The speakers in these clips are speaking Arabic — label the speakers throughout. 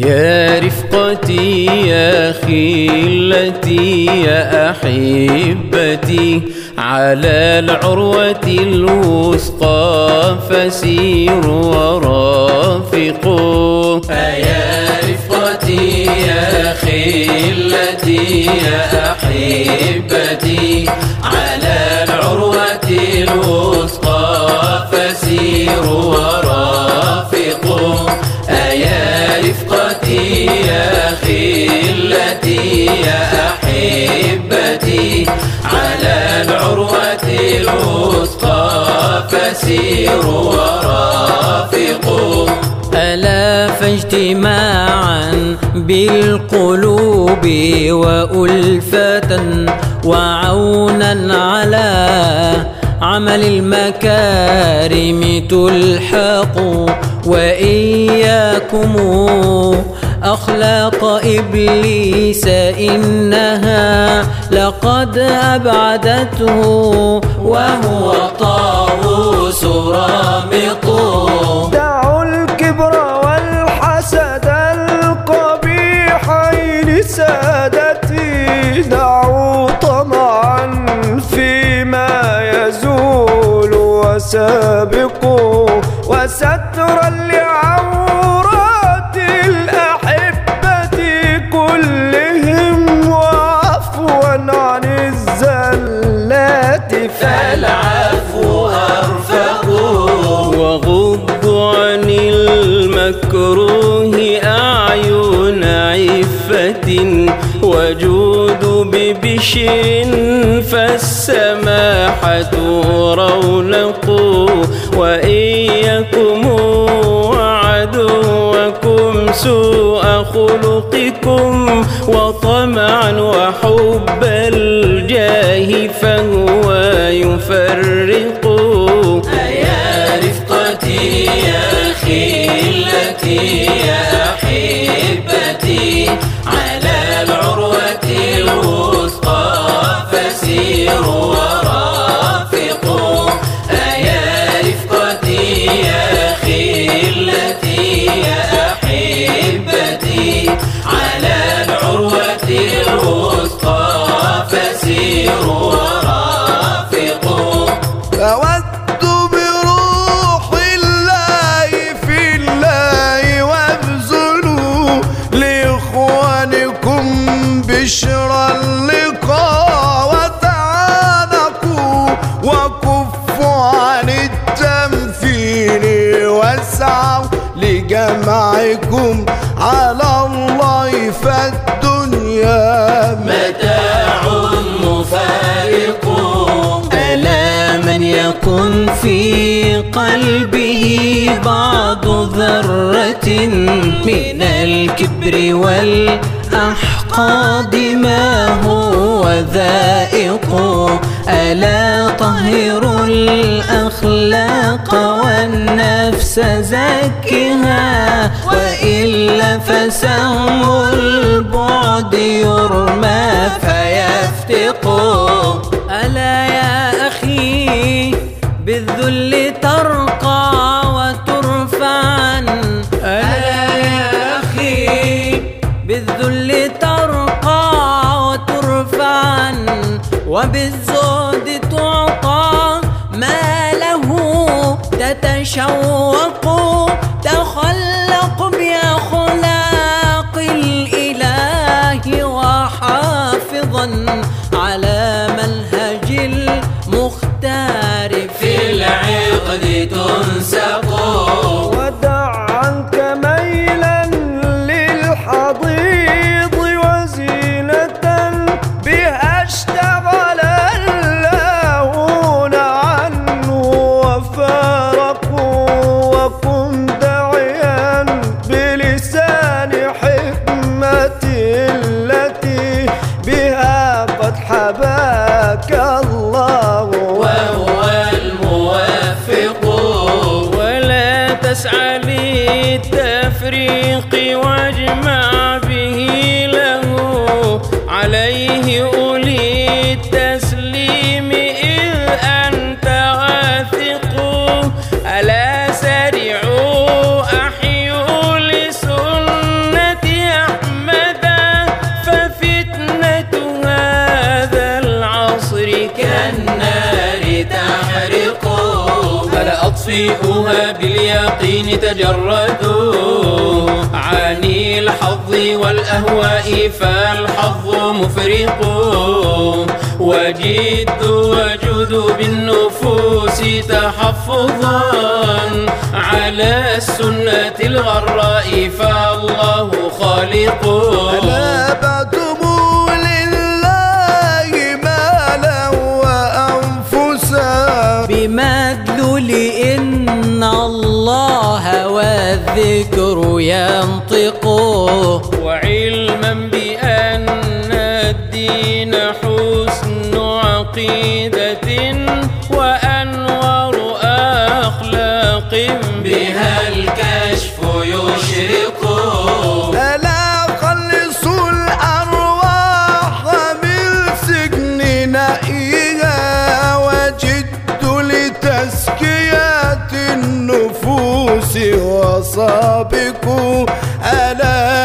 Speaker 1: يا رفقتي يا خلتي يا أحبتي. على العروة الوثقى فسيروا ورافقوا
Speaker 2: يا رفقتي يا خلتي يا أحبتي. على خلتي يا أحبتي على العروة الوثقى فسيروا ورافقوا
Speaker 3: ألا فاجتماعا بالقلوب وألفة وعونا على عمل المكارم تلحق وإياكم أخلاق إبليس إنها لقد أبعدته
Speaker 2: وهو طاووس رامط.
Speaker 4: دعوا الكبر والحسد القبيحين سادتي. دعوا طمعا فيما يزول وسابقوا. وسترا
Speaker 2: فالعفو أرفق
Speaker 1: وغضوا عن المكروه أعين عفة وجود ببشر فالسماحة رونق وإياكم وعدوكم سوء خلقكم وطمعا وحب الجاه فهو يفرق
Speaker 2: يا رفقتي يا خلتي يا أحبتي على العروة الوثقى فسيروا ورافقوا يا رفقتي يا خلتي يا أحبتي على العروة الوثقى فسيروا
Speaker 4: لجمعكم على الله فالدنيا
Speaker 2: متاع مفارق.
Speaker 3: ألا من يكن في قلبه بعض ذرة من الكبر والأحقاد ما هو ذائق. ألا طهر الأخلاق والنفس زكها وإلا فسهم البعد يرمى فيفتق. ألا يا أخي بالذل ترقى وترفع ألا يا أخي بالذل ترقى وترفع وبالزهد تتشوق تخلق بأخلاق الإله وحافظا على منهج المختار
Speaker 2: في العقد تنسق.
Speaker 4: حباك الله
Speaker 1: أنبئها باليقين تجردوا. عن الحظ والأهواء فالحظ مفرق. وجد وجد بالنفوس تحفظا على السنة الغراء فالله خالق.
Speaker 4: نابتم لله
Speaker 3: والذكر ينطق
Speaker 1: وعلما بأن الدين حسن عقيدة.
Speaker 4: النفوس وسابقوا ألا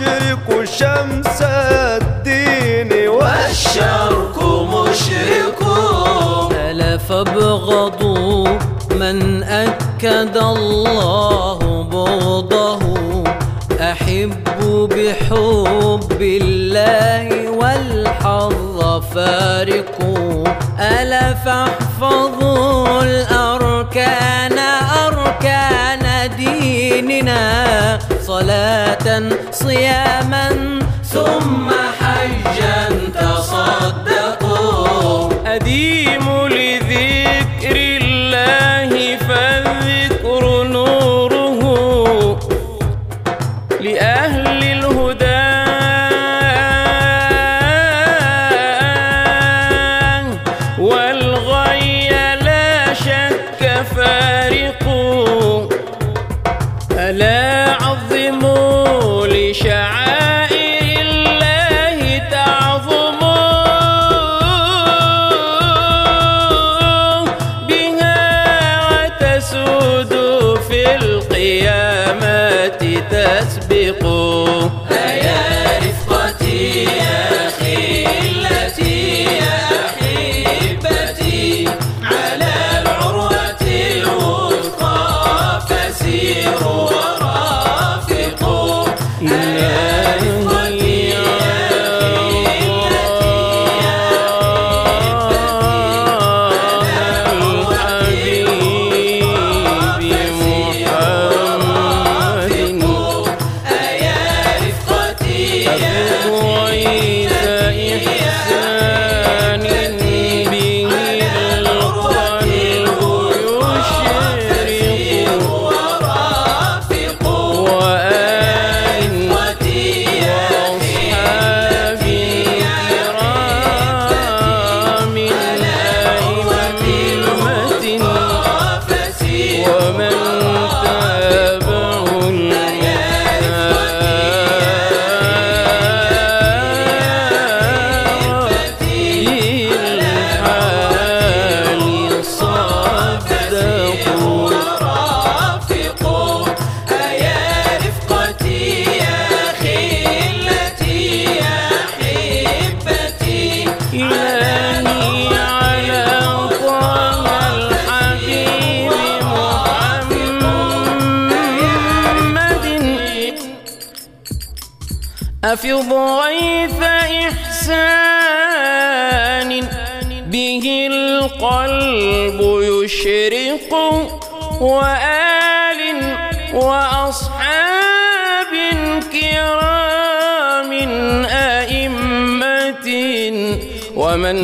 Speaker 4: ويشرق شمس الدين والشرق
Speaker 2: الشرق مشرق.
Speaker 3: ألا فابغضوا من أكد الله بغضه. أحبوا بحب الله والحظ فارقوا ألا فاحفظوا الأركان أركان ديننا صلاة صياما
Speaker 2: ثم حجا تصدقوا.
Speaker 1: أديم لذكر عظموا أفض غيث إحسان. به القلب يشرق وآل وأصحاب كرام أئمة. ومن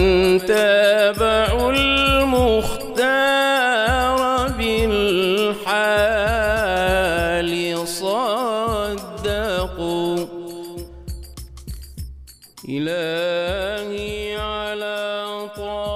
Speaker 1: تابع إلهي على طاعتك